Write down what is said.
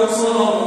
والأبصار